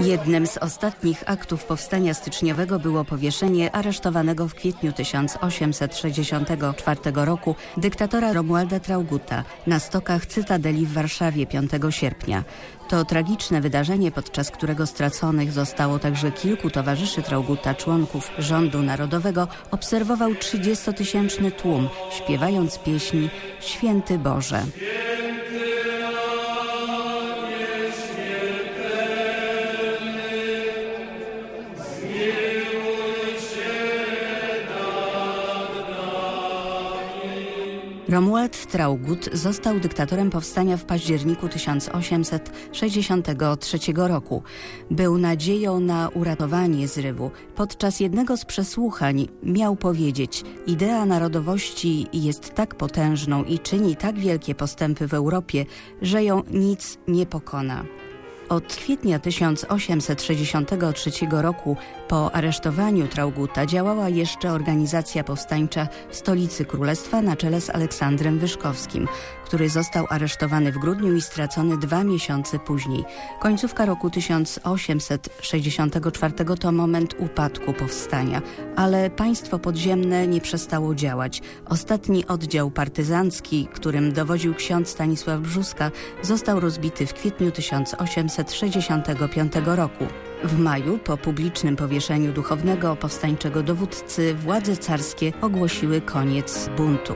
Jednym z ostatnich aktów powstania styczniowego było powieszenie aresztowanego w kwietniu 1864 roku dyktatora Romualda Trauguta na stokach Cytadeli w Warszawie 5 sierpnia. To tragiczne wydarzenie, podczas którego straconych zostało także kilku towarzyszy Trauguta, członków rządu narodowego, obserwował 30-tysięczny tłum, śpiewając pieśni Święty Boże. Romuald Traugut został dyktatorem powstania w październiku 1863 roku. Był nadzieją na uratowanie zrywu. Podczas jednego z przesłuchań miał powiedzieć idea narodowości jest tak potężną i czyni tak wielkie postępy w Europie, że ją nic nie pokona. Od kwietnia 1863 roku po aresztowaniu Trauguta działała jeszcze organizacja powstańcza w stolicy królestwa na czele z Aleksandrem Wyszkowskim, który został aresztowany w grudniu i stracony dwa miesiące później. Końcówka roku 1864 to moment upadku powstania, ale państwo podziemne nie przestało działać. Ostatni oddział partyzancki, którym dowodził ksiądz Stanisław Brzuska, został rozbity w kwietniu 1865 roku. W maju, po publicznym powieszeniu duchownego powstańczego dowódcy, władze carskie ogłosiły koniec buntu.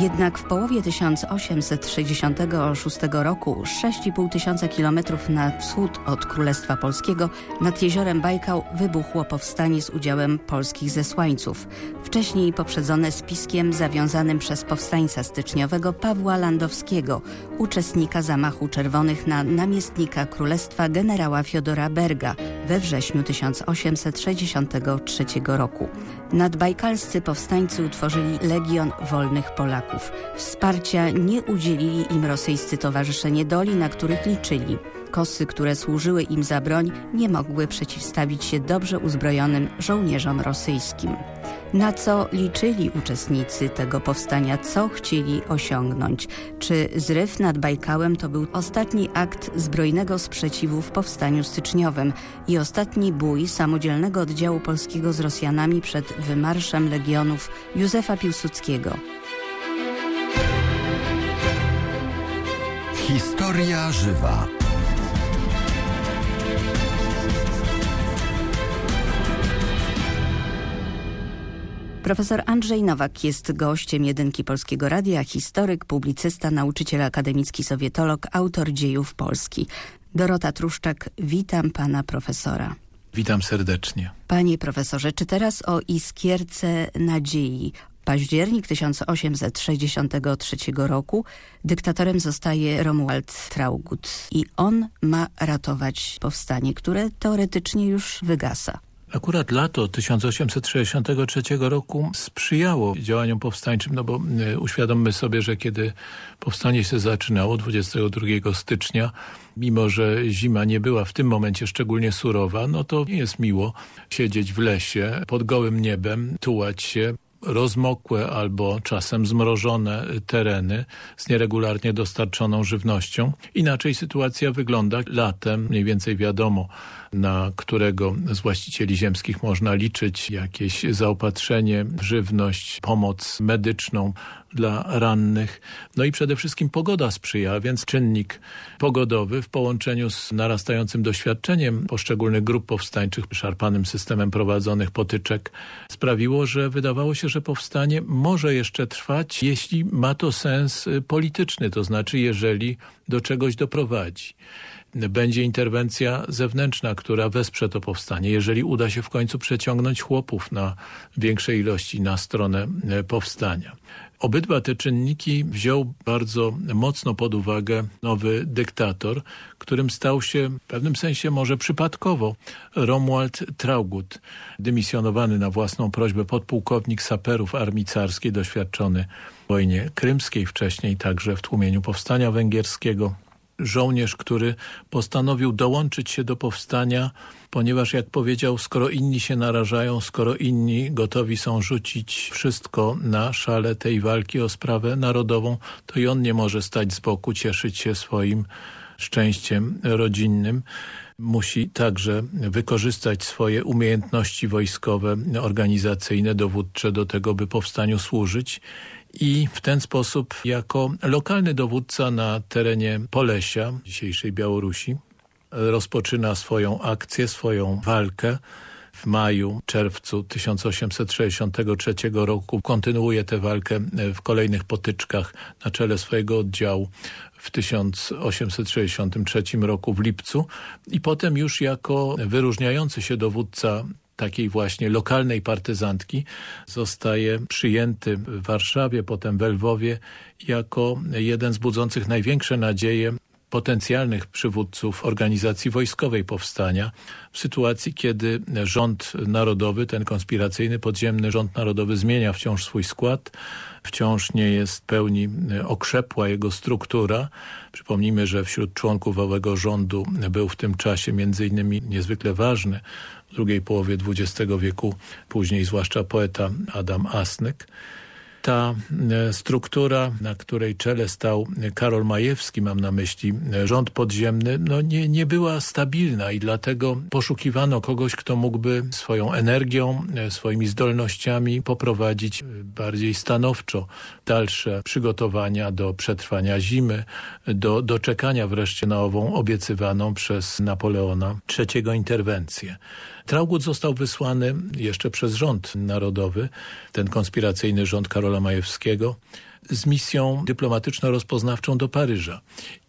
Jednak w połowie 1866 roku, 6,5 tysiąca kilometrów na wschód od Królestwa Polskiego, nad jeziorem Bajkał wybuchło powstanie z udziałem polskich zesłańców. Wcześniej poprzedzone spiskiem zawiązanym przez powstańca styczniowego Pawła Landowskiego, uczestnika zamachu czerwonych na namiestnika Królestwa generała Fiodora Berga we wrześniu 1863 roku. Nadbajkalscy powstańcy utworzyli Legion Wolnych Polaków. Wsparcia nie udzielili im rosyjscy towarzysze niedoli, na których liczyli. Kosy, które służyły im za broń, nie mogły przeciwstawić się dobrze uzbrojonym żołnierzom rosyjskim. Na co liczyli uczestnicy tego powstania, co chcieli osiągnąć? Czy zryw nad Bajkałem to był ostatni akt zbrojnego sprzeciwu w powstaniu styczniowym i ostatni bój samodzielnego oddziału polskiego z Rosjanami przed wymarszem legionów Józefa Piłsudskiego? Historia żywa. Profesor Andrzej Nowak jest gościem jedynki Polskiego Radia, historyk, publicysta, nauczyciel akademicki, sowietolog, autor dziejów Polski. Dorota Truszczak, witam pana profesora. Witam serdecznie. Panie profesorze, czy teraz o iskierce nadziei? Październik 1863 roku dyktatorem zostaje Romuald Traugut i on ma ratować powstanie, które teoretycznie już wygasa. Akurat lato 1863 roku sprzyjało działaniom powstańczym, no bo e, uświadommy sobie, że kiedy powstanie się zaczynało 22 stycznia, mimo że zima nie była w tym momencie szczególnie surowa, no to nie jest miło siedzieć w lesie pod gołym niebem, tułać się, rozmokłe albo czasem zmrożone tereny z nieregularnie dostarczoną żywnością. Inaczej sytuacja wygląda latem, mniej więcej wiadomo, na którego z właścicieli ziemskich można liczyć jakieś zaopatrzenie, żywność, pomoc medyczną dla rannych. No i przede wszystkim pogoda sprzyja, więc czynnik pogodowy w połączeniu z narastającym doświadczeniem poszczególnych grup powstańczych, szarpanym systemem prowadzonych potyczek sprawiło, że wydawało się, że powstanie może jeszcze trwać, jeśli ma to sens polityczny, to znaczy jeżeli do czegoś doprowadzi będzie interwencja zewnętrzna, która wesprze to powstanie. Jeżeli uda się w końcu przeciągnąć chłopów na większej ilości na stronę e, powstania. Obydwa te czynniki wziął bardzo mocno pod uwagę nowy dyktator, którym stał się w pewnym sensie może przypadkowo Romuald Traugut, dymisjonowany na własną prośbę podpułkownik saperów armii carskiej, doświadczony w wojnie krymskiej, wcześniej także w tłumieniu powstania węgierskiego żołnierz, który postanowił dołączyć się do powstania, ponieważ jak powiedział, skoro inni się narażają, skoro inni gotowi są rzucić wszystko na szale tej walki o sprawę narodową, to i on nie może stać z boku, cieszyć się swoim szczęściem rodzinnym. Musi także wykorzystać swoje umiejętności wojskowe, organizacyjne, dowódcze do tego, by powstaniu służyć i w ten sposób jako lokalny dowódca na terenie Polesia, dzisiejszej Białorusi, rozpoczyna swoją akcję, swoją walkę w maju, czerwcu 1863 roku. Kontynuuje tę walkę w kolejnych potyczkach na czele swojego oddziału w 1863 roku w lipcu i potem już jako wyróżniający się dowódca takiej właśnie lokalnej partyzantki zostaje przyjęty w Warszawie, potem w Lwowie jako jeden z budzących największe nadzieje potencjalnych przywódców organizacji wojskowej powstania w sytuacji, kiedy rząd narodowy, ten konspiracyjny, podziemny rząd narodowy zmienia wciąż swój skład, wciąż nie jest w pełni okrzepła jego struktura. Przypomnijmy, że wśród członków owego rządu był w tym czasie między innymi niezwykle ważny drugiej połowie XX wieku, później zwłaszcza poeta Adam Asnyk ta e, struktura, na której czele stał Karol Majewski, mam na myśli e, rząd podziemny, no nie, nie była stabilna i dlatego poszukiwano kogoś, kto mógłby swoją energią, e, swoimi zdolnościami poprowadzić bardziej stanowczo dalsze przygotowania do przetrwania zimy, do, do czekania wreszcie na ową obiecywaną przez Napoleona trzeciego interwencję. Traugud został wysłany jeszcze przez rząd narodowy, ten konspiracyjny rząd Karola Majewskiego, z misją dyplomatyczno-rozpoznawczą do Paryża.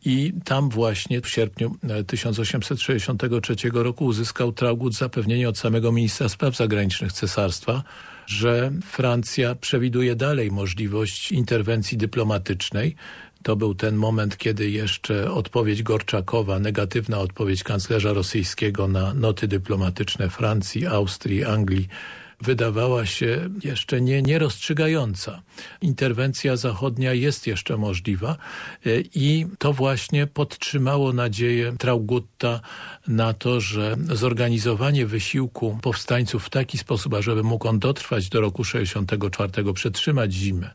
I tam właśnie w sierpniu 1863 e, roku uzyskał Traugud zapewnienie od samego ministra spraw zagranicznych cesarstwa, że Francja przewiduje dalej możliwość interwencji dyplomatycznej to był ten moment, kiedy jeszcze odpowiedź Gorczakowa, negatywna odpowiedź kanclerza rosyjskiego na noty dyplomatyczne Francji, Austrii, Anglii wydawała się jeszcze nie, nierozstrzygająca. Interwencja zachodnia jest jeszcze możliwa e, i to właśnie podtrzymało nadzieję Traugutta na to, że zorganizowanie wysiłku powstańców w taki sposób, ażeby mógł on dotrwać do roku 64, przetrzymać zimę,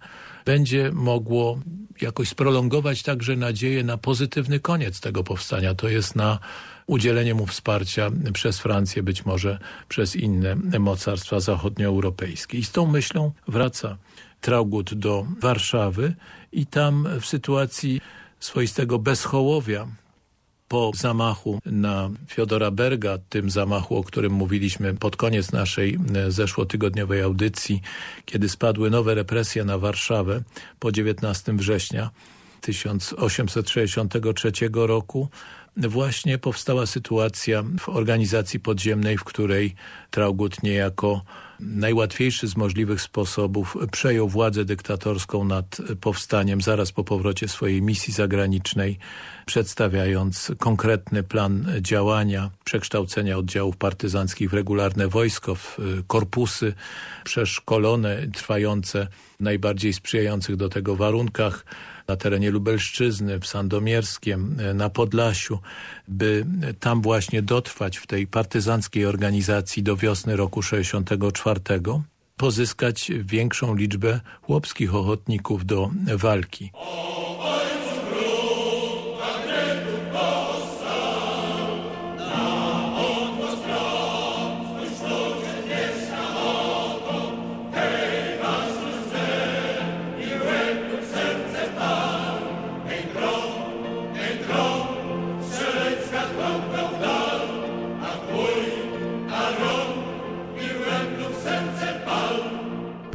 będzie mogło jakoś sprolongować także nadzieję na pozytywny koniec tego powstania. To jest na udzielenie mu wsparcia przez Francję, być może przez inne mocarstwa zachodnioeuropejskie. I z tą myślą wraca Traugud do Warszawy i tam w sytuacji swoistego bezchołowia po zamachu na Fiodora Berga, tym zamachu, o którym mówiliśmy pod koniec naszej e, zeszłotygodniowej audycji, kiedy spadły nowe represje na Warszawę po 19 września 1863 roku, właśnie powstała sytuacja w organizacji podziemnej, w której Traugut niejako najłatwiejszy z możliwych sposobów przejął władzę dyktatorską nad powstaniem zaraz po powrocie swojej misji zagranicznej, przedstawiając konkretny plan działania, przekształcenia oddziałów partyzanckich w regularne wojsko, w korpusy przeszkolone, trwające w najbardziej sprzyjających do tego warunkach, na terenie Lubelszczyzny, w Sandomierskiem, e, na Podlasiu, by tam właśnie dotrwać w tej partyzanckiej organizacji do wiosny roku 64 pozyskać większą liczbę chłopskich ochotników do walki.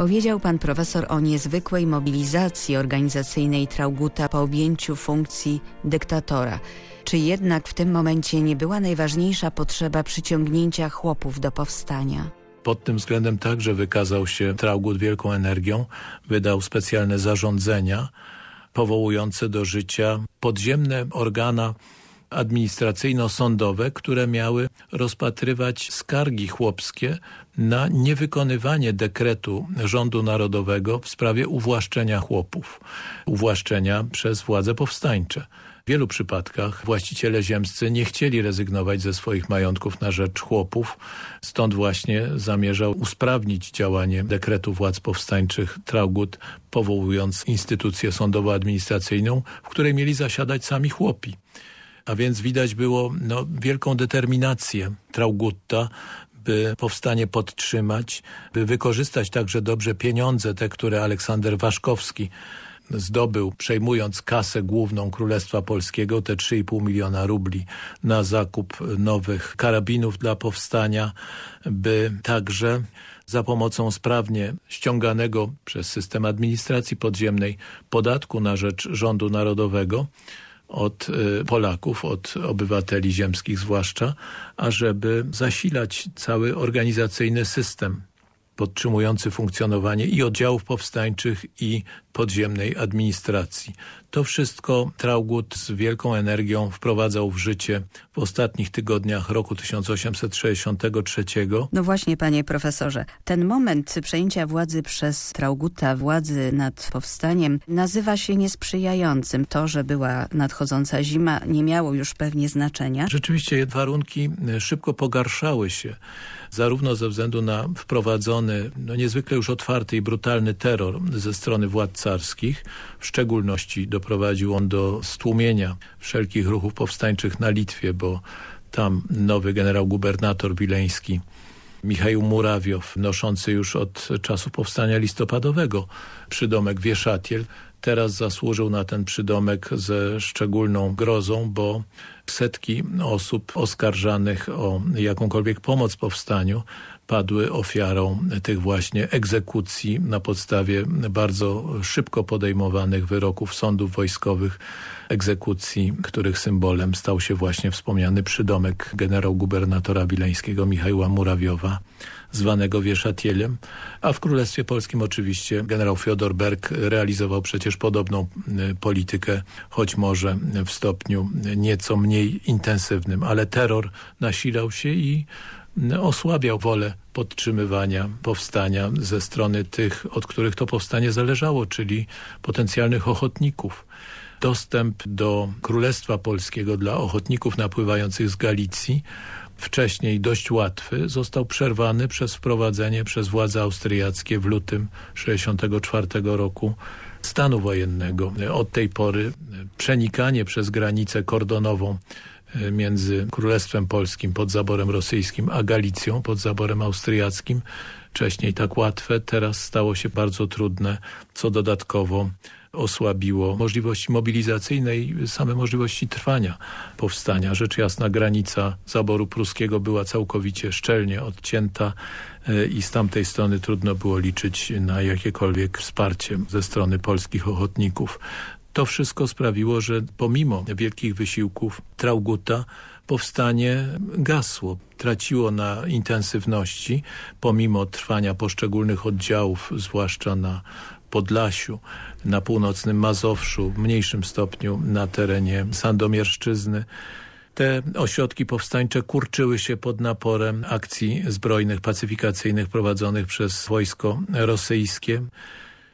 Powiedział pan profesor o niezwykłej mobilizacji organizacyjnej Trauguta po objęciu funkcji dyktatora. Czy jednak w tym momencie nie była najważniejsza potrzeba przyciągnięcia chłopów do powstania? Pod tym względem także wykazał się Traugut wielką energią, wydał specjalne zarządzenia powołujące do życia podziemne organa administracyjno-sądowe, które miały rozpatrywać skargi chłopskie na niewykonywanie dekretu rządu narodowego w sprawie uwłaszczenia chłopów, uwłaszczenia przez władze powstańcze. W wielu przypadkach właściciele ziemscy nie chcieli rezygnować ze swoich majątków na rzecz chłopów, stąd właśnie zamierzał usprawnić działanie dekretu władz powstańczych Traugut, powołując instytucję sądowo-administracyjną, w której mieli zasiadać sami chłopi. A więc widać było no, wielką determinację Traugutta, by powstanie podtrzymać, by wykorzystać także dobrze pieniądze, te, które Aleksander Waszkowski zdobył, przejmując kasę główną Królestwa Polskiego, te 3,5 miliona rubli na zakup nowych karabinów dla powstania, by także za pomocą sprawnie ściąganego przez system administracji podziemnej podatku na rzecz rządu narodowego od y, Polaków, od obywateli ziemskich zwłaszcza, ażeby zasilać cały organizacyjny system podtrzymujący funkcjonowanie i oddziałów powstańczych i podziemnej administracji. To wszystko Traugut z wielką energią wprowadzał w życie w ostatnich tygodniach roku 1863. No właśnie, panie profesorze, ten moment przejęcia władzy przez Trauguta, władzy nad powstaniem, nazywa się niesprzyjającym. To, że była nadchodząca zima, nie miało już pewnie znaczenia. Rzeczywiście warunki szybko pogarszały się zarówno ze względu na wprowadzony, no niezwykle już otwarty i brutalny terror ze strony władz carskich. W szczególności doprowadził on do stłumienia wszelkich ruchów powstańczych na Litwie, bo tam nowy generał gubernator wileński Michał Murawiow, noszący już od czasu powstania listopadowego przydomek Wieszatiel, teraz zasłużył na ten przydomek ze szczególną grozą, bo setki osób oskarżanych o jakąkolwiek pomoc powstaniu padły ofiarą tych właśnie egzekucji na podstawie bardzo szybko podejmowanych wyroków sądów wojskowych, egzekucji, których symbolem stał się właśnie wspomniany przydomek generał gubernatora wileńskiego Michała Murawiowa, zwanego Wieszatielem, a w Królestwie Polskim oczywiście generał Fiodor Berg realizował przecież podobną y, politykę, choć może w stopniu nieco mniej intensywnym, ale terror nasilał się i osłabiał wolę podtrzymywania powstania ze strony tych, od których to powstanie zależało, czyli potencjalnych ochotników. Dostęp do Królestwa Polskiego dla ochotników napływających z Galicji wcześniej dość łatwy, został przerwany przez wprowadzenie przez władze austriackie w lutym 1964 roku stanu wojennego. Od tej pory przenikanie przez granicę kordonową e, między Królestwem Polskim pod zaborem rosyjskim, a Galicją pod zaborem austriackim, wcześniej tak łatwe, teraz stało się bardzo trudne, co dodatkowo osłabiło możliwości mobilizacyjne i same możliwości trwania powstania. Rzecz jasna granica zaboru pruskiego była całkowicie szczelnie odcięta e, i z tamtej strony trudno było liczyć na jakiekolwiek wsparcie ze strony polskich ochotników. To wszystko sprawiło, że pomimo wielkich wysiłków Trauguta powstanie gasło, traciło na intensywności, pomimo trwania poszczególnych oddziałów, zwłaszcza na Podlasiu, na północnym Mazowszu, w mniejszym stopniu na terenie Sandomierszczyzny. Te ośrodki powstańcze kurczyły się pod naporem akcji zbrojnych, pacyfikacyjnych prowadzonych przez wojsko rosyjskie.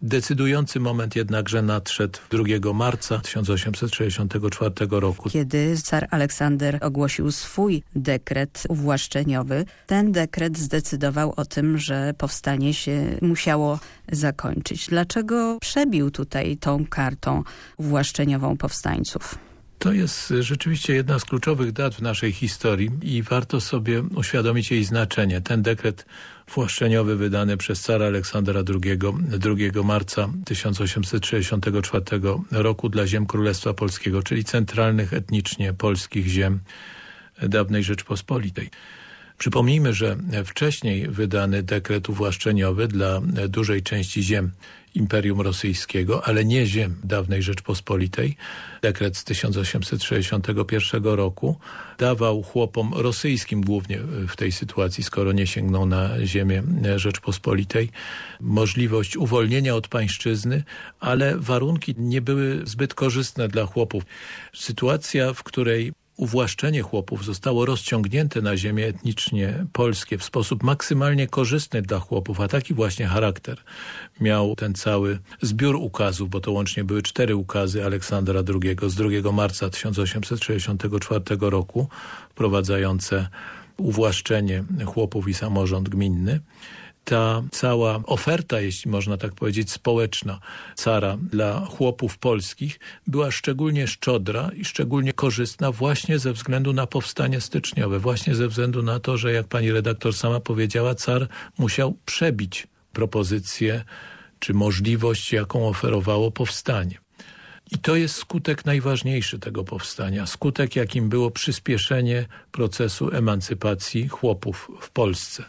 Decydujący moment jednakże nadszedł 2 marca 1864 roku. Kiedy car Aleksander ogłosił swój dekret uwłaszczeniowy, ten dekret zdecydował o tym, że powstanie się musiało zakończyć. Dlaczego przebił tutaj tą kartą uwłaszczeniową powstańców? To jest rzeczywiście jedna z kluczowych dat w naszej historii i warto sobie uświadomić jej znaczenie. Ten dekret właszczeniowy wydany przez cara Aleksandra II 2 marca 1864 roku dla ziem Królestwa Polskiego, czyli centralnych etnicznie polskich ziem dawnej Rzeczpospolitej. Przypomnijmy, że wcześniej wydany dekret uwłaszczeniowy dla dużej części ziem Imperium Rosyjskiego, ale nie ziem dawnej Rzeczpospolitej. Dekret z 1861 roku dawał chłopom rosyjskim głównie w tej sytuacji, skoro nie sięgną na ziemię Rzeczpospolitej, możliwość uwolnienia od pańszczyzny, ale warunki nie były zbyt korzystne dla chłopów. Sytuacja, w której uwłaszczenie chłopów zostało rozciągnięte na ziemię etnicznie polskie w sposób maksymalnie korzystny dla chłopów, a taki właśnie charakter miał ten cały zbiór ukazów, bo to łącznie były cztery ukazy Aleksandra II z 2 marca 1864 roku, wprowadzające uwłaszczenie chłopów i samorząd gminny ta cała oferta, jeśli można tak powiedzieć, społeczna cara dla chłopów polskich była szczególnie szczodra i szczególnie korzystna właśnie ze względu na powstanie styczniowe, właśnie ze względu na to, że jak pani redaktor sama powiedziała, car musiał przebić propozycję czy możliwość, jaką oferowało powstanie. I to jest skutek najważniejszy tego powstania. Skutek, jakim było przyspieszenie procesu emancypacji chłopów w Polsce.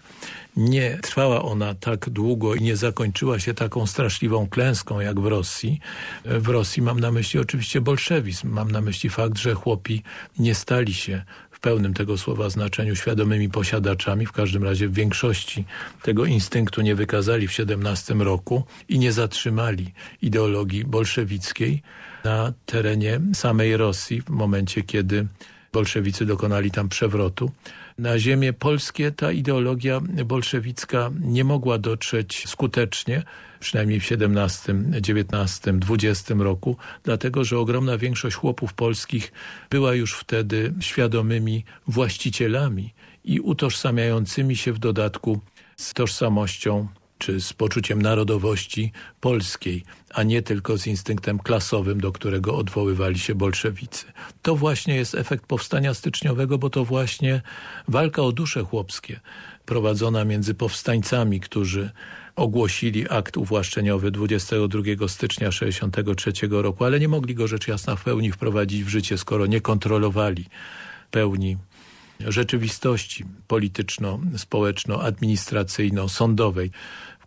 Nie trwała ona tak długo i nie zakończyła się taką straszliwą klęską jak w Rosji. W Rosji mam na myśli oczywiście bolszewizm. Mam na myśli fakt, że chłopi nie stali się w pełnym tego słowa znaczeniu świadomymi posiadaczami, w każdym razie w większości tego instynktu nie wykazali w 17 roku i nie zatrzymali ideologii bolszewickiej na terenie samej Rosji w momencie, kiedy bolszewicy dokonali tam przewrotu. Na ziemię polskie ta ideologia bolszewicka nie mogła dotrzeć skutecznie, przynajmniej w 17, 19, 20 roku, dlatego że ogromna większość chłopów polskich była już wtedy świadomymi właścicielami i utożsamiającymi się w dodatku z tożsamością czy z poczuciem narodowości polskiej, a nie tylko z instynktem klasowym, do którego odwoływali się bolszewicy. To właśnie jest efekt powstania styczniowego, bo to właśnie walka o dusze chłopskie prowadzona między powstańcami, którzy ogłosili akt uwłaszczeniowy 22 stycznia 63 roku, ale nie mogli go rzecz jasna w pełni wprowadzić w życie, skoro nie kontrolowali pełni rzeczywistości polityczno-społeczno-administracyjno-sądowej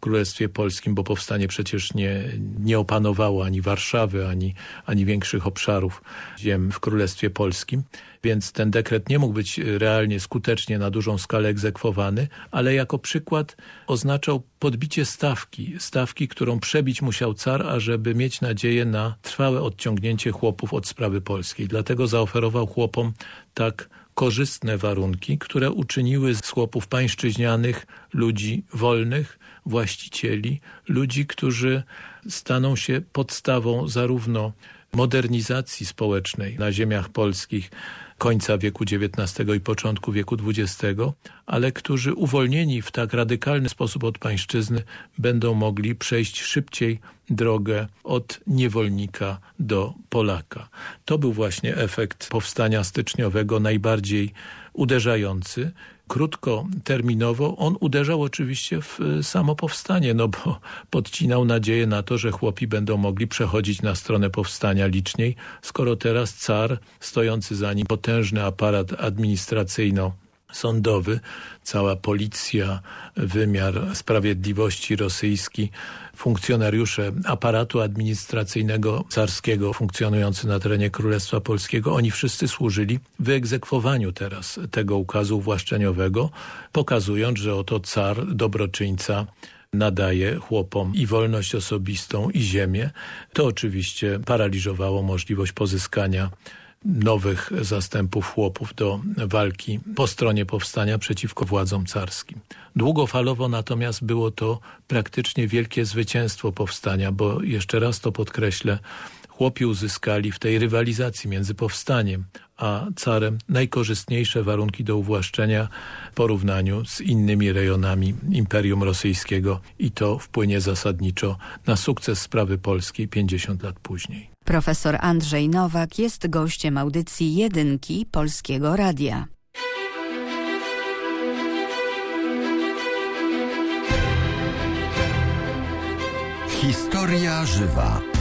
Królestwie Polskim, bo powstanie przecież nie, nie opanowało ani Warszawy, ani, ani większych obszarów ziem w Królestwie Polskim, więc ten dekret nie mógł być realnie, skutecznie na dużą skalę egzekwowany, ale jako przykład oznaczał podbicie stawki, stawki, którą przebić musiał car, ażeby mieć nadzieję na trwałe odciągnięcie chłopów od sprawy polskiej. Dlatego zaoferował chłopom tak korzystne warunki, które uczyniły z chłopów pańszczyźnianych ludzi wolnych, właścicieli, ludzi, którzy staną się podstawą zarówno modernizacji społecznej na ziemiach polskich końca wieku XIX i początku wieku XX, ale którzy uwolnieni w tak radykalny sposób od pańszczyzny będą mogli przejść szybciej drogę od niewolnika do Polaka. To był właśnie efekt powstania styczniowego najbardziej uderzający, krótkoterminowo. On uderzał oczywiście w y, samo powstanie, no bo podcinał nadzieję na to, że chłopi będą mogli przechodzić na stronę powstania liczniej, skoro teraz car, stojący za nim potężny aparat administracyjno sądowy, cała policja, wymiar sprawiedliwości rosyjski, funkcjonariusze aparatu administracyjnego carskiego funkcjonujący na terenie Królestwa Polskiego, oni wszyscy służyli wyegzekwowaniu teraz tego ukazu uwłaszczeniowego, pokazując, że oto car, dobroczyńca, nadaje chłopom i wolność osobistą i ziemię. To oczywiście paraliżowało możliwość pozyskania nowych zastępów chłopów do walki po stronie powstania przeciwko władzom carskim. Długofalowo natomiast było to praktycznie wielkie zwycięstwo powstania, bo jeszcze raz to podkreślę, chłopi uzyskali w tej rywalizacji między powstaniem a carem najkorzystniejsze warunki do uwłaszczenia w porównaniu z innymi rejonami Imperium Rosyjskiego i to wpłynie zasadniczo na sukces sprawy polskiej 50 lat później. Profesor Andrzej Nowak jest gościem audycji Jedynki Polskiego Radia. Historia żywa.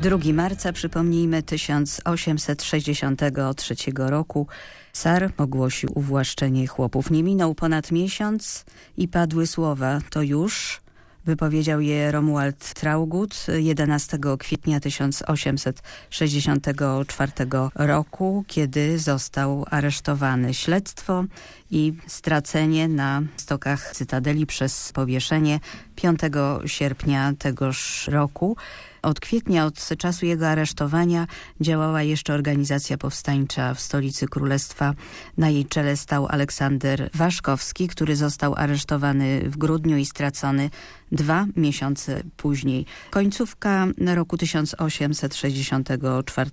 2 marca, przypomnijmy, 1863 roku Sar ogłosił uwłaszczenie chłopów. Nie minął ponad miesiąc i padły słowa, to już Wypowiedział je Romuald Traugut 11 kwietnia 1864 roku, kiedy został aresztowany. Śledztwo i stracenie na stokach Cytadeli przez powieszenie 5 sierpnia tegoż roku. Od kwietnia, od czasu jego aresztowania działała jeszcze organizacja powstańcza w stolicy królestwa. Na jej czele stał Aleksander Waszkowski, który został aresztowany w grudniu i stracony dwa miesiące później. Końcówka roku 1864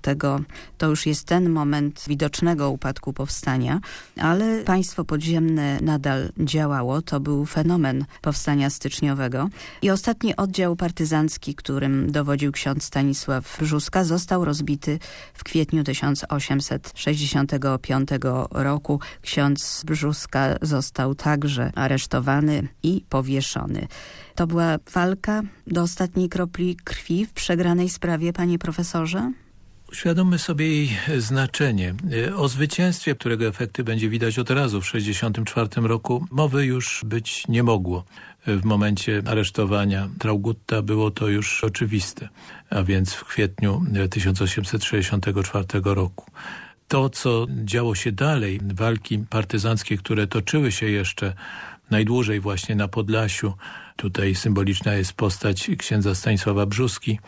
to już jest ten moment widocznego upadku powstania, ale państwo podziemne nadal działało. To był fenomen powstania styczniowego i ostatni oddział partyzancki, którym dowodził ksiądz Stanisław Brzuska, został rozbity w kwietniu 1865 roku. Ksiądz Brzuska został także aresztowany i powieszony. To była walka do ostatniej kropli krwi w przegranej sprawie, panie profesorze? Uświadommy sobie jej znaczenie. O zwycięstwie, którego efekty będzie widać od razu w 1964 roku, mowy już być nie mogło. W momencie aresztowania Traugutta było to już oczywiste, a więc w kwietniu 1864 roku. To, co działo się dalej, walki partyzanckie, które toczyły się jeszcze najdłużej właśnie na Podlasiu, Tutaj symboliczna jest postać księdza Stanisława Brzuski,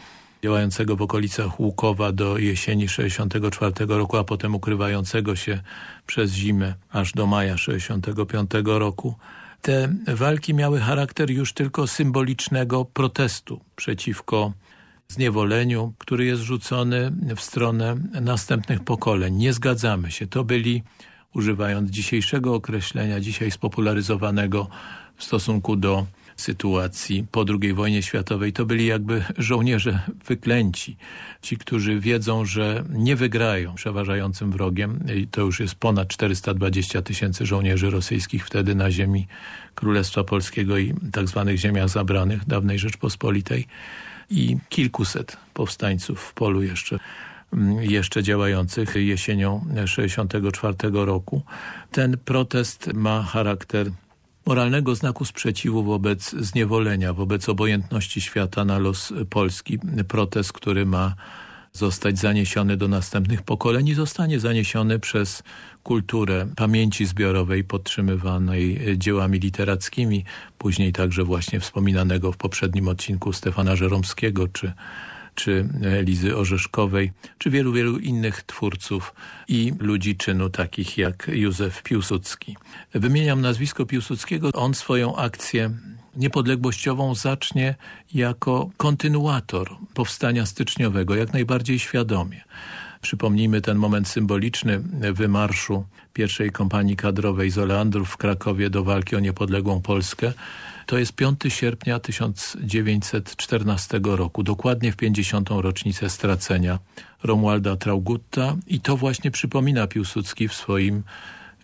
działającego w okolicach Łukowa do jesieni 64 roku, a potem ukrywającego się przez zimę aż do maja 65 roku. Te walki miały charakter już tylko symbolicznego protestu przeciwko zniewoleniu, który jest rzucony w stronę następnych pokoleń. Nie zgadzamy się. To byli, używając dzisiejszego określenia, dzisiaj spopularyzowanego w stosunku do sytuacji po II wojnie światowej to byli jakby żołnierze wyklęci. Ci, którzy wiedzą, że nie wygrają przeważającym wrogiem. I to już jest ponad 420 tysięcy żołnierzy rosyjskich wtedy na ziemi Królestwa Polskiego i tak zwanych ziemiach zabranych dawnej Rzeczpospolitej i kilkuset powstańców w polu jeszcze jeszcze działających jesienią 64 roku. Ten protest ma charakter moralnego znaku sprzeciwu wobec zniewolenia, wobec obojętności świata na los Polski. Protest, który ma zostać zaniesiony do następnych pokoleń i zostanie zaniesiony przez kulturę pamięci zbiorowej podtrzymywanej dziełami literackimi, później także właśnie wspominanego w poprzednim odcinku Stefana Żeromskiego czy czy Elizy Orzeszkowej, czy wielu, wielu innych twórców i ludzi czynu takich jak Józef Piłsudski. Wymieniam nazwisko Piłsudskiego. On swoją akcję niepodległościową zacznie jako kontynuator powstania styczniowego, jak najbardziej świadomie. Przypomnijmy ten moment symboliczny wymarszu pierwszej kompanii kadrowej z Oleandrów w Krakowie do walki o niepodległą Polskę, to jest 5 sierpnia 1914 roku, dokładnie w 50. rocznicę stracenia Romualda Traugutta i to właśnie przypomina Piłsudski w swoim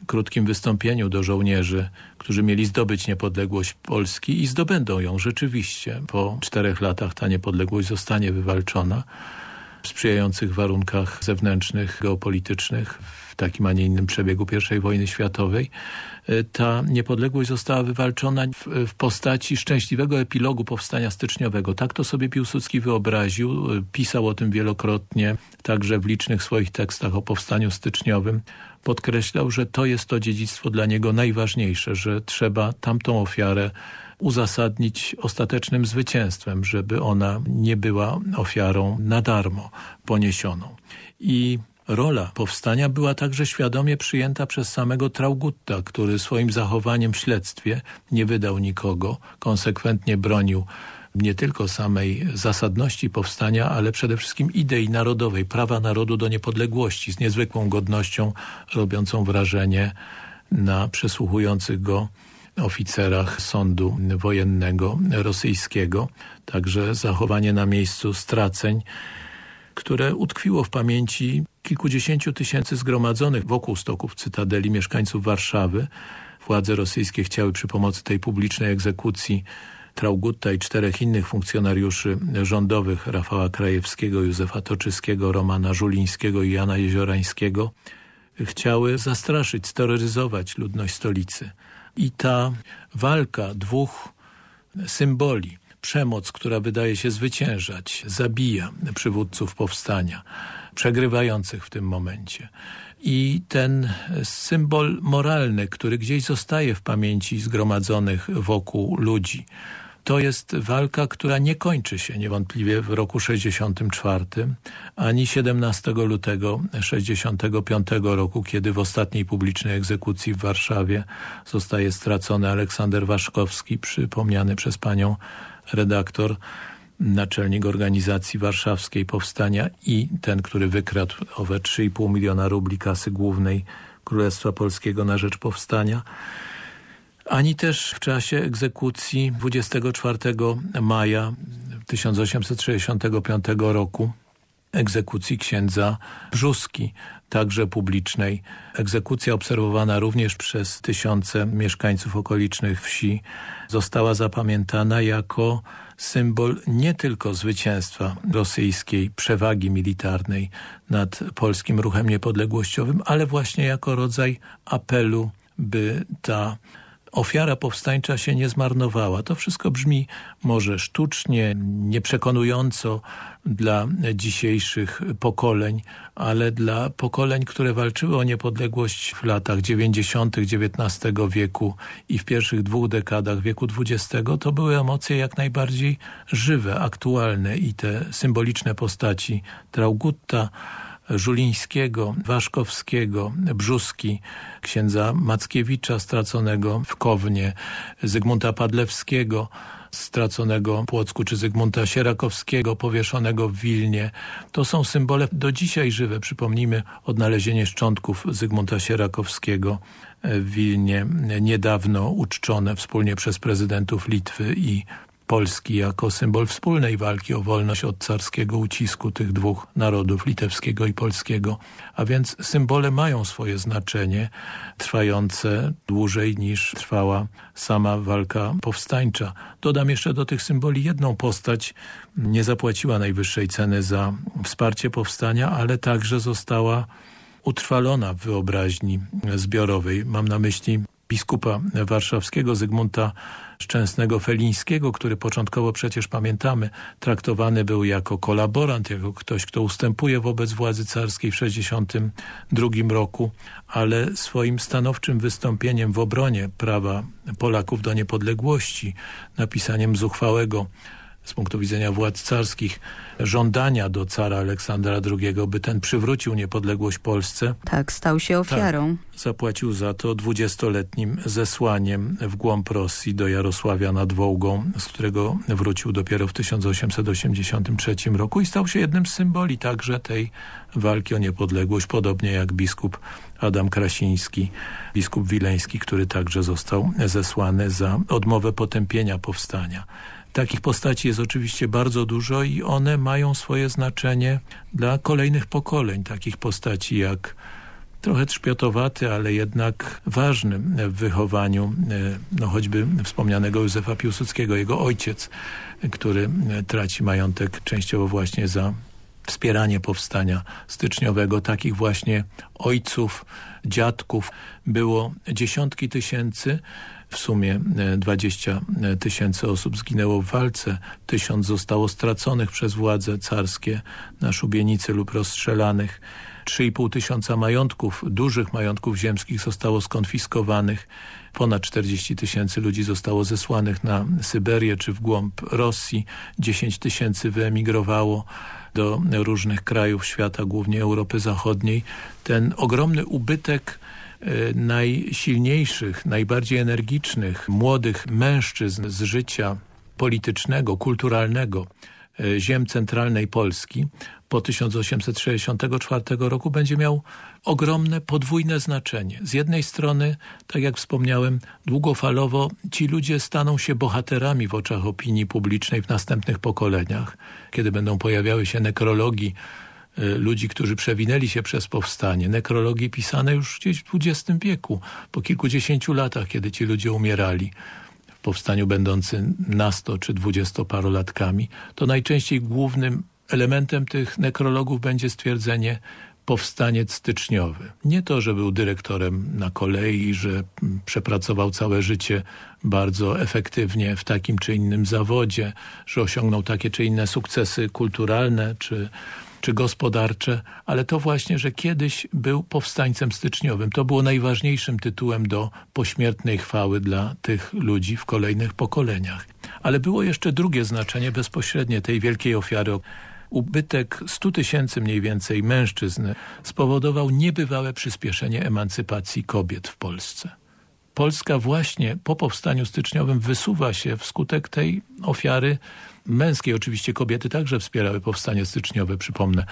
krótkim wystąpieniu do żołnierzy, którzy mieli zdobyć niepodległość Polski i zdobędą ją rzeczywiście. Po czterech latach ta niepodległość zostanie wywalczona w sprzyjających warunkach zewnętrznych, geopolitycznych, w takim, a nie innym przebiegu I wojny światowej. E, ta niepodległość została wywalczona w, w postaci szczęśliwego epilogu powstania styczniowego. Tak to sobie Piłsudski wyobraził. E, pisał o tym wielokrotnie, także w licznych swoich tekstach o powstaniu styczniowym. Podkreślał, że to jest to dziedzictwo dla niego najważniejsze, że trzeba tamtą ofiarę uzasadnić ostatecznym zwycięstwem, żeby ona nie była ofiarą na darmo poniesioną. I Rola powstania była także świadomie przyjęta przez samego Traugutta, który swoim zachowaniem w śledztwie nie wydał nikogo, konsekwentnie bronił nie tylko samej zasadności powstania, ale przede wszystkim idei narodowej, prawa narodu do niepodległości z niezwykłą godnością robiącą wrażenie na przesłuchujących go oficerach sądu wojennego rosyjskiego. Także zachowanie na miejscu straceń które utkwiło w pamięci kilkudziesięciu tysięcy zgromadzonych wokół stoków Cytadeli mieszkańców Warszawy. Władze rosyjskie chciały przy pomocy tej publicznej egzekucji Traugutta i czterech innych funkcjonariuszy rządowych Rafała Krajewskiego, Józefa Toczyskiego, Romana Żulińskiego i Jana Jeziorańskiego chciały zastraszyć, steroryzować ludność stolicy. I ta walka dwóch symboli przemoc, która wydaje się zwyciężać, zabija przywódców powstania, przegrywających w tym momencie. I ten symbol moralny, który gdzieś zostaje w pamięci zgromadzonych wokół ludzi, to jest walka, która nie kończy się niewątpliwie w roku 64, ani 17 lutego 65 roku, kiedy w ostatniej publicznej egzekucji w Warszawie zostaje stracony Aleksander Waszkowski, przypomniany przez panią redaktor, naczelnik organizacji warszawskiej powstania i ten, który wykradł owe 3,5 miliona rubli kasy głównej Królestwa Polskiego na rzecz powstania ani też w czasie egzekucji 24 maja 1865 roku egzekucji księdza Brzuski, także publicznej. Egzekucja obserwowana również przez tysiące mieszkańców okolicznych wsi została zapamiętana jako symbol nie tylko zwycięstwa rosyjskiej przewagi militarnej nad polskim ruchem niepodległościowym, ale właśnie jako rodzaj apelu, by ta ofiara powstańcza się nie zmarnowała. To wszystko brzmi może sztucznie, nieprzekonująco dla dzisiejszych pokoleń, ale dla pokoleń, które walczyły o niepodległość w latach 90. XIX wieku i w pierwszych dwóch dekadach wieku XX, to były emocje jak najbardziej żywe, aktualne i te symboliczne postaci Traugutta, Żulińskiego, Waszkowskiego, Brzuski, księdza Mackiewicza straconego w Kownie, Zygmunta Padlewskiego, straconego w Płocku, czy Zygmunta Sierakowskiego, powieszonego w Wilnie. To są symbole do dzisiaj żywe. Przypomnijmy odnalezienie szczątków Zygmunta Sierakowskiego w Wilnie, niedawno uczczone wspólnie przez prezydentów Litwy i Polski jako symbol wspólnej walki o wolność od carskiego ucisku tych dwóch narodów, litewskiego i polskiego. A więc symbole mają swoje znaczenie, trwające dłużej niż trwała sama walka powstańcza. Dodam jeszcze do tych symboli jedną postać, nie zapłaciła najwyższej ceny za wsparcie powstania, ale także została utrwalona w wyobraźni zbiorowej. Mam na myśli biskupa warszawskiego Zygmunta Szczęsnego Felińskiego, który początkowo przecież pamiętamy, traktowany był jako kolaborant, jako ktoś, kto ustępuje wobec władzy carskiej w 1962 roku, ale swoim stanowczym wystąpieniem w obronie prawa Polaków do niepodległości, napisaniem zuchwałego z punktu widzenia władz carskich żądania do cara Aleksandra II, by ten przywrócił niepodległość Polsce. Tak, stał się ofiarą. Tak, zapłacił za to dwudziestoletnim zesłaniem w głąb Rosji do Jarosławia nad Wołgą, z którego wrócił dopiero w 1883 roku i stał się jednym z symboli także tej walki o niepodległość, podobnie jak biskup Adam Krasiński, biskup wileński, który także został zesłany za odmowę potępienia powstania. Takich postaci jest oczywiście bardzo dużo i one mają swoje znaczenie dla kolejnych pokoleń. Takich postaci jak trochę trzpiotowaty, ale jednak ważny w wychowaniu e, no choćby wspomnianego Józefa Piłsudskiego, jego ojciec, który traci majątek częściowo właśnie za wspieranie powstania styczniowego. Takich właśnie ojców, dziadków było dziesiątki tysięcy. W sumie 20 e, tysięcy osób zginęło w walce, tysiąc zostało straconych przez władze carskie na szubienicy lub rozstrzelanych. 3,5 tysiąca majątków, dużych majątków ziemskich zostało skonfiskowanych. Ponad 40 tysięcy ludzi zostało zesłanych na Syberię czy w głąb Rosji. 10 tysięcy wyemigrowało do różnych krajów świata, głównie Europy Zachodniej. Ten ogromny ubytek E, najsilniejszych, najbardziej energicznych, młodych mężczyzn z życia politycznego, kulturalnego e, ziem centralnej Polski po 1864 roku będzie miał ogromne, podwójne znaczenie. Z jednej strony, tak jak wspomniałem, długofalowo ci ludzie staną się bohaterami w oczach opinii publicznej w następnych pokoleniach, kiedy będą pojawiały się nekrologii Y, ludzi, którzy przewinęli się przez powstanie. Nekrologii pisane już gdzieś w XX wieku, po kilkudziesięciu latach, kiedy ci ludzie umierali w powstaniu będący nasto czy dwudziestoparolatkami, to najczęściej głównym elementem tych nekrologów będzie stwierdzenie powstaniec styczniowy. Nie to, że był dyrektorem na kolei, że przepracował całe życie bardzo efektywnie w takim czy innym zawodzie, że osiągnął takie czy inne sukcesy kulturalne czy czy gospodarcze, ale to właśnie, że kiedyś był powstańcem styczniowym. To było najważniejszym tytułem do pośmiertnej chwały dla tych ludzi w kolejnych pokoleniach. Ale było jeszcze drugie znaczenie bezpośrednie tej wielkiej ofiary. Ubytek 100 tysięcy mniej więcej mężczyzn spowodował niebywałe przyspieszenie emancypacji kobiet w Polsce. Polska właśnie po powstaniu styczniowym wysuwa się wskutek tej ofiary męskiej. Oczywiście kobiety także wspierały powstanie styczniowe. Przypomnę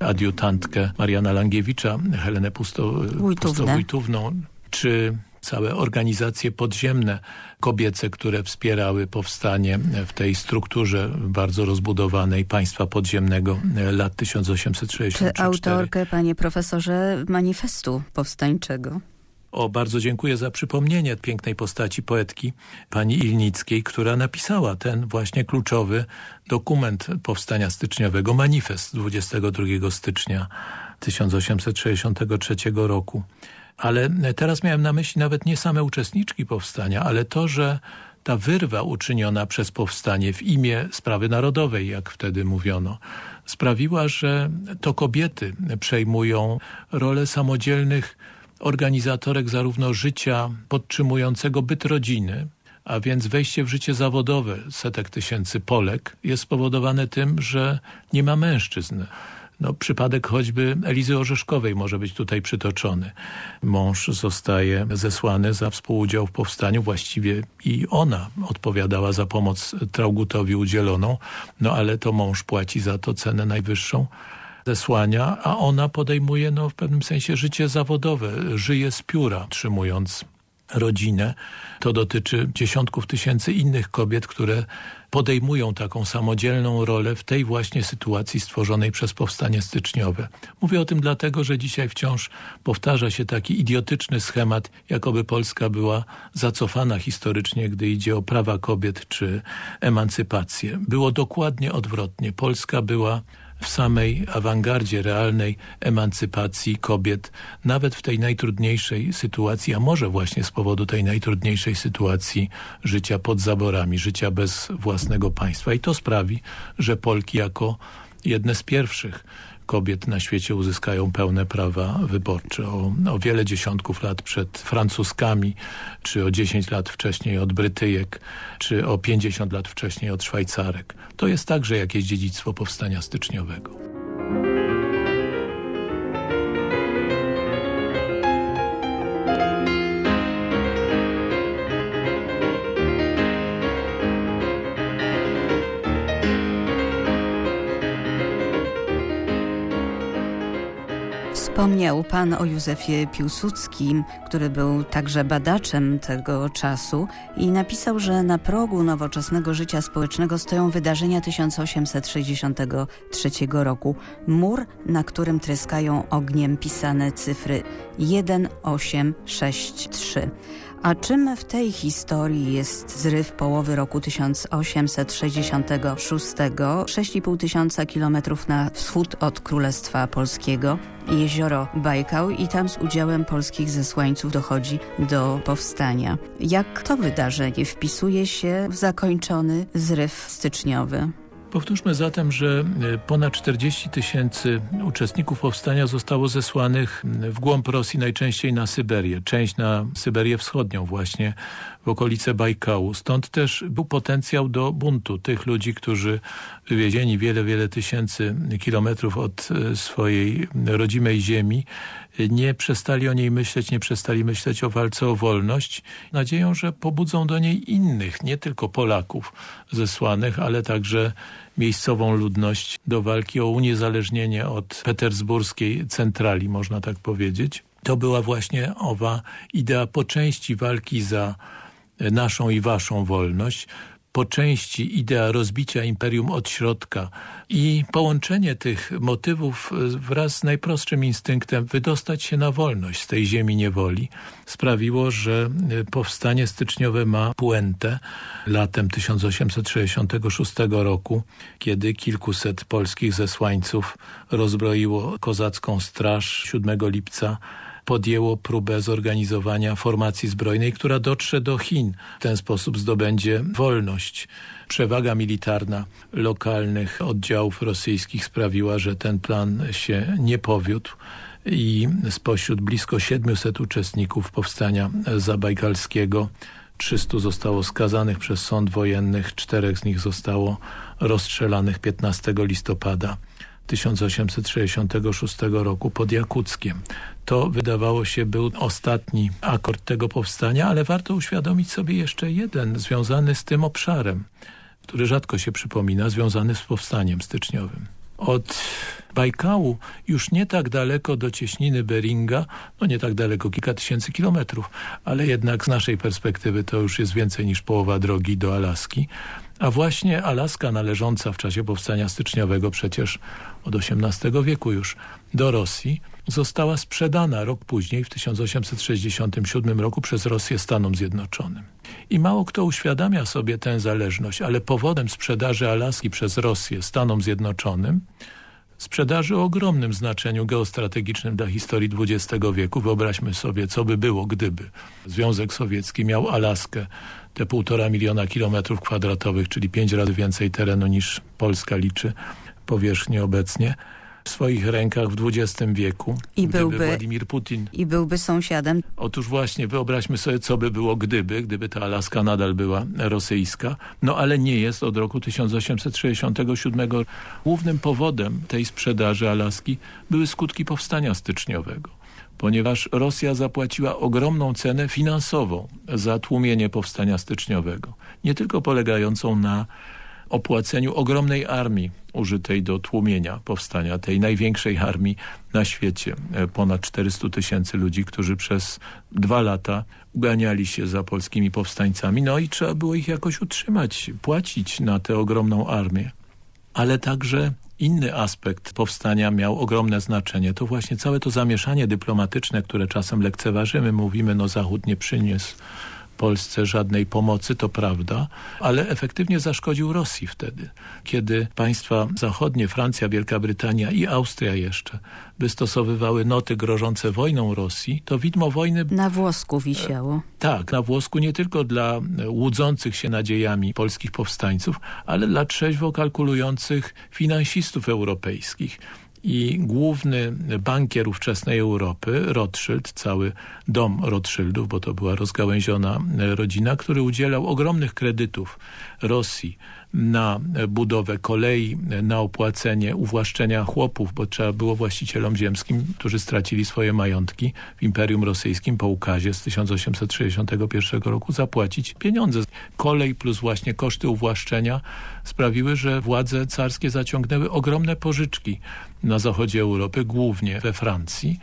adiutantkę Mariana Langiewicza, Helenę Pustowójtówną, czy całe organizacje podziemne kobiece, które wspierały powstanie w tej strukturze bardzo rozbudowanej państwa podziemnego lat 1864. Czy autorkę, panie profesorze, manifestu powstańczego? O, bardzo dziękuję za przypomnienie pięknej postaci poetki pani Ilnickiej, która napisała ten właśnie kluczowy dokument powstania styczniowego, manifest 22 stycznia 1863 roku. Ale teraz miałem na myśli nawet nie same uczestniczki powstania, ale to, że ta wyrwa uczyniona przez powstanie w imię sprawy narodowej, jak wtedy mówiono, sprawiła, że to kobiety przejmują rolę samodzielnych organizatorek zarówno życia podtrzymującego byt rodziny, a więc wejście w życie zawodowe setek tysięcy Polek jest spowodowane tym, że nie ma mężczyzn. No, przypadek choćby Elizy Orzeszkowej może być tutaj przytoczony. Mąż zostaje zesłany za współudział w powstaniu, właściwie i ona odpowiadała za pomoc Traugutowi udzieloną, no ale to mąż płaci za to cenę najwyższą zesłania, a ona podejmuje no, w pewnym sensie życie zawodowe, żyje z pióra, trzymując rodzinę. To dotyczy dziesiątków tysięcy innych kobiet, które podejmują taką samodzielną rolę w tej właśnie sytuacji stworzonej przez powstanie styczniowe. Mówię o tym dlatego, że dzisiaj wciąż powtarza się taki idiotyczny schemat, jakoby Polska była zacofana historycznie, gdy idzie o prawa kobiet czy emancypację. Było dokładnie odwrotnie. Polska była w samej awangardzie realnej emancypacji kobiet, nawet w tej najtrudniejszej sytuacji, a może właśnie z powodu tej najtrudniejszej sytuacji życia pod zaborami, życia bez własnego państwa. I to sprawi, że Polki jako jedne z pierwszych kobiet na świecie uzyskają pełne prawa wyborcze. O, o wiele dziesiątków lat przed Francuzkami, czy o 10 lat wcześniej od Brytyjek, czy o 50 lat wcześniej od Szwajcarek. To jest także jakieś dziedzictwo powstania styczniowego. Wspomniał pan o Józefie Piłsudskim, który był także badaczem tego czasu i napisał, że na progu nowoczesnego życia społecznego stoją wydarzenia 1863 roku. Mur, na którym tryskają ogniem pisane cyfry 1863. A czym w tej historii jest zryw połowy roku 1866, 6,5 tysiąca kilometrów na wschód od Królestwa Polskiego, jezioro Bajkał i tam z udziałem polskich zesłańców dochodzi do powstania. Jak to wydarzenie wpisuje się w zakończony zryw styczniowy? Powtórzmy zatem, że e, ponad 40 tysięcy uczestników powstania zostało zesłanych w głąb Rosji, najczęściej na Syberię, część na Syberię Wschodnią właśnie, w okolice Bajkału. Stąd też był potencjał do buntu tych ludzi, którzy wywiezieni wiele, wiele tysięcy kilometrów od e, swojej rodzimej ziemi, nie przestali o niej myśleć, nie przestali myśleć o walce o wolność, nadzieją, że pobudzą do niej innych, nie tylko Polaków zesłanych, ale także miejscową ludność do walki o uniezależnienie od petersburskiej centrali, można tak powiedzieć. To była właśnie owa idea po części walki za naszą i waszą wolność, po części idea rozbicia imperium od środka i połączenie tych motywów wraz z najprostszym instynktem wydostać się na wolność z tej ziemi niewoli sprawiło, że powstanie styczniowe ma puentę latem 1866 roku, kiedy kilkuset polskich zesłańców rozbroiło kozacką straż 7 lipca podjęło próbę zorganizowania formacji zbrojnej, która dotrze do Chin. W ten sposób zdobędzie wolność. Przewaga militarna lokalnych oddziałów rosyjskich sprawiła, że ten plan się nie powiódł i spośród blisko 700 uczestników powstania zabajkalskiego 300 zostało skazanych przez sąd wojennych, czterech z nich zostało rozstrzelanych 15 listopada 1866 roku pod Jakuckiem. To wydawało się był ostatni akord tego powstania, ale warto uświadomić sobie jeszcze jeden związany z tym obszarem, który rzadko się przypomina, związany z powstaniem styczniowym. Od Bajkału już nie tak daleko do cieśniny Beringa, no nie tak daleko, kilka tysięcy kilometrów, ale jednak z naszej perspektywy to już jest więcej niż połowa drogi do Alaski. A właśnie Alaska należąca w czasie powstania styczniowego przecież od XVIII wieku już do Rosji została sprzedana rok później w 1867 roku przez Rosję Stanom Zjednoczonym. I mało kto uświadamia sobie tę zależność, ale powodem sprzedaży Alaski przez Rosję Stanom Zjednoczonym sprzedaży o ogromnym znaczeniu geostrategicznym dla historii XX wieku. Wyobraźmy sobie, co by było, gdyby Związek Sowiecki miał Alaskę, te półtora miliona kilometrów kwadratowych, czyli pięć razy więcej terenu niż Polska liczy powierzchni obecnie, w swoich rękach w XX wieku. I byłby, Władimir Putin. I byłby sąsiadem. Otóż właśnie wyobraźmy sobie, co by było gdyby, gdyby ta Alaska nadal była rosyjska. No ale nie jest od roku 1867. Głównym powodem tej sprzedaży Alaski były skutki powstania styczniowego ponieważ Rosja zapłaciła ogromną cenę finansową za tłumienie powstania styczniowego. Nie tylko polegającą na opłaceniu ogromnej armii użytej do tłumienia powstania tej największej armii na świecie. E, ponad 400 tysięcy ludzi, którzy przez dwa lata uganiali się za polskimi powstańcami. No i trzeba było ich jakoś utrzymać, płacić na tę ogromną armię. Ale także inny aspekt powstania miał ogromne znaczenie. To właśnie całe to zamieszanie dyplomatyczne, które czasem lekceważymy. Mówimy, no Zachód nie przyniósł Polsce żadnej pomocy, to prawda, ale efektywnie zaszkodził Rosji wtedy, kiedy państwa zachodnie, Francja, Wielka Brytania i Austria jeszcze wystosowywały noty grożące wojną Rosji, to widmo wojny... Na włosku wisiało. Tak, na włosku nie tylko dla łudzących się nadziejami polskich powstańców, ale dla trzeźwo kalkulujących finansistów europejskich i główny bankier ówczesnej Europy, Rothschild, cały dom Rothschildów, bo to była rozgałęziona rodzina, który udzielał ogromnych kredytów Rosji na budowę kolei, na opłacenie uwłaszczenia chłopów, bo trzeba było właścicielom ziemskim, którzy stracili swoje majątki w Imperium Rosyjskim po ukazie z 1861 roku zapłacić pieniądze. Kolej plus właśnie koszty uwłaszczenia sprawiły, że władze carskie zaciągnęły ogromne pożyczki na zachodzie Europy, głównie we Francji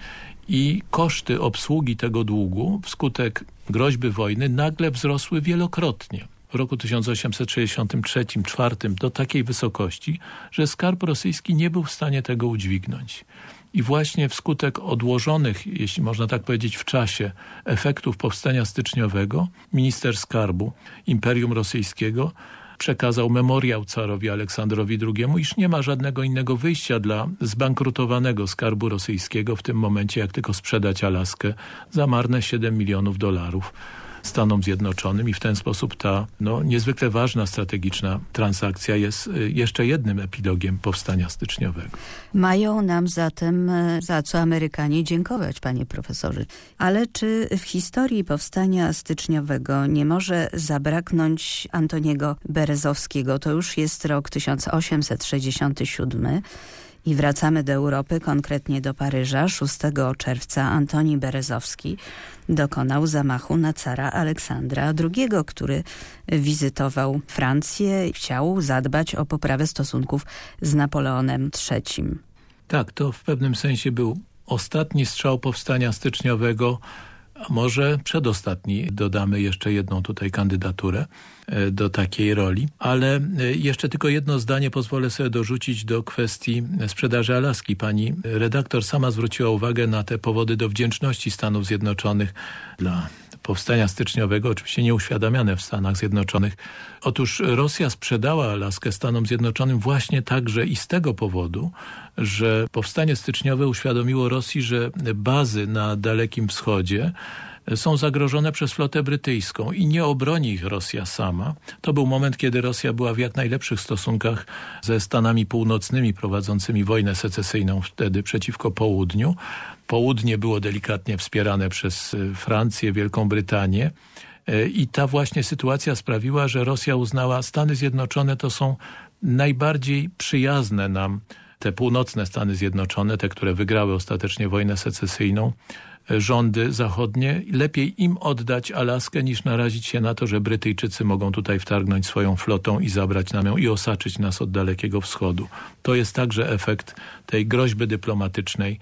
i koszty obsługi tego długu wskutek groźby wojny nagle wzrosły wielokrotnie w roku 1863-4 do takiej wysokości, że skarb rosyjski nie był w stanie tego udźwignąć. I właśnie wskutek odłożonych, jeśli można tak powiedzieć, w czasie efektów powstania styczniowego, minister skarbu Imperium Rosyjskiego przekazał memoriał carowi Aleksandrowi II, iż nie ma żadnego innego wyjścia dla zbankrutowanego skarbu rosyjskiego w tym momencie, jak tylko sprzedać Alaskę za marne 7 milionów dolarów Stanom Zjednoczonym i w ten sposób ta no, niezwykle ważna strategiczna transakcja jest y, jeszcze jednym epidogiem powstania styczniowego. Mają nam zatem e, za co Amerykanie dziękować, panie profesorze. Ale czy w historii powstania styczniowego nie może zabraknąć Antoniego Berezowskiego? To już jest rok 1867 i wracamy do Europy, konkretnie do Paryża. 6 czerwca Antoni Berezowski dokonał zamachu na cara Aleksandra II, który wizytował Francję i chciał zadbać o poprawę stosunków z Napoleonem III. Tak, to w pewnym sensie był ostatni strzał powstania styczniowego a może przedostatni dodamy jeszcze jedną tutaj kandydaturę e, do takiej roli. Ale e, jeszcze tylko jedno zdanie pozwolę sobie dorzucić do kwestii sprzedaży Alaski. Pani redaktor sama zwróciła uwagę na te powody do wdzięczności Stanów Zjednoczonych dla powstania styczniowego, oczywiście nieuświadamiane w Stanach Zjednoczonych. Otóż Rosja sprzedała Alaskę Stanom Zjednoczonym właśnie także i z tego powodu, że powstanie styczniowe uświadomiło Rosji, że bazy na Dalekim Wschodzie są zagrożone przez flotę brytyjską i nie obroni ich Rosja sama. To był moment, kiedy Rosja była w jak najlepszych stosunkach ze Stanami Północnymi prowadzącymi wojnę secesyjną wtedy przeciwko południu. Południe było delikatnie wspierane przez y, Francję, Wielką Brytanię y, i ta właśnie sytuacja sprawiła, że Rosja uznała Stany Zjednoczone to są najbardziej przyjazne nam te północne Stany Zjednoczone, te, które wygrały ostatecznie wojnę secesyjną, rządy zachodnie, lepiej im oddać Alaskę niż narazić się na to, że Brytyjczycy mogą tutaj wtargnąć swoją flotą i zabrać nam ją i osaczyć nas od Dalekiego Wschodu. To jest także efekt tej groźby dyplomatycznej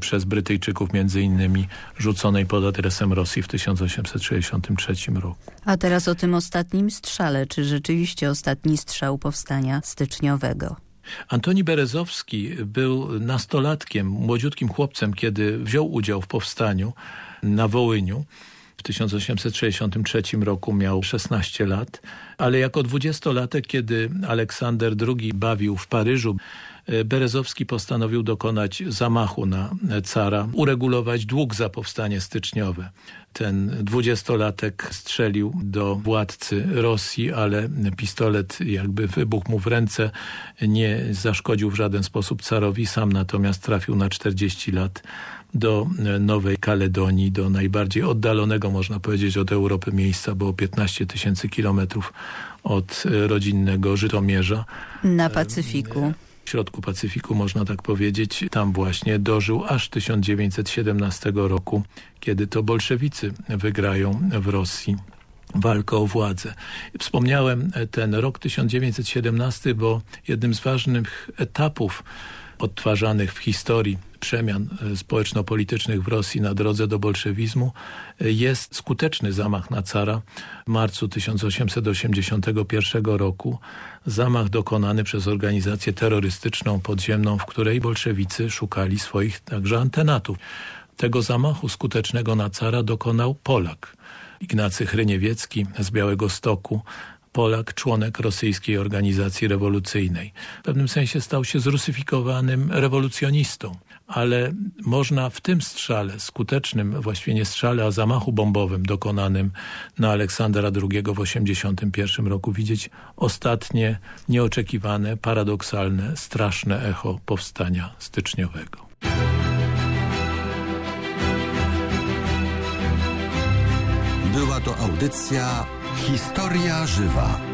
przez Brytyjczyków między innymi rzuconej pod adresem Rosji w 1863 roku. A teraz o tym ostatnim strzale. Czy rzeczywiście ostatni strzał powstania styczniowego? Antoni Berezowski był nastolatkiem, młodziutkim chłopcem, kiedy wziął udział w powstaniu na Wołyniu. W 1863 roku miał 16 lat, ale jako dwudziestolatek, kiedy Aleksander II bawił w Paryżu, Berezowski postanowił dokonać zamachu na cara, uregulować dług za powstanie styczniowe. Ten dwudziestolatek strzelił do władcy Rosji, ale pistolet jakby wybuchł mu w ręce, nie zaszkodził w żaden sposób carowi, sam natomiast trafił na 40 lat do Nowej Kaledonii, do najbardziej oddalonego, można powiedzieć, od Europy miejsca, bo 15 tysięcy kilometrów od rodzinnego Żytomierza. Na Pacyfiku w środku Pacyfiku, można tak powiedzieć. Tam właśnie dożył aż 1917 roku, kiedy to bolszewicy wygrają w Rosji walkę o władzę. Wspomniałem ten rok 1917, bo jednym z ważnych etapów odtwarzanych w historii przemian e, społeczno-politycznych w Rosji na drodze do bolszewizmu e, jest skuteczny zamach na cara w marcu 1881 roku. Zamach dokonany przez organizację terrorystyczną podziemną, w której bolszewicy szukali swoich także antenatów. Tego zamachu skutecznego na cara dokonał Polak. Ignacy Hryniewiecki z Białego Stoku, Polak, członek rosyjskiej organizacji rewolucyjnej. W pewnym sensie stał się zrusyfikowanym rewolucjonistą, ale można w tym strzale, skutecznym, właściwie nie strzale, a zamachu bombowym dokonanym na Aleksandra II w 1981 roku widzieć ostatnie, nieoczekiwane, paradoksalne, straszne echo powstania styczniowego. Była to audycja Historia żywa.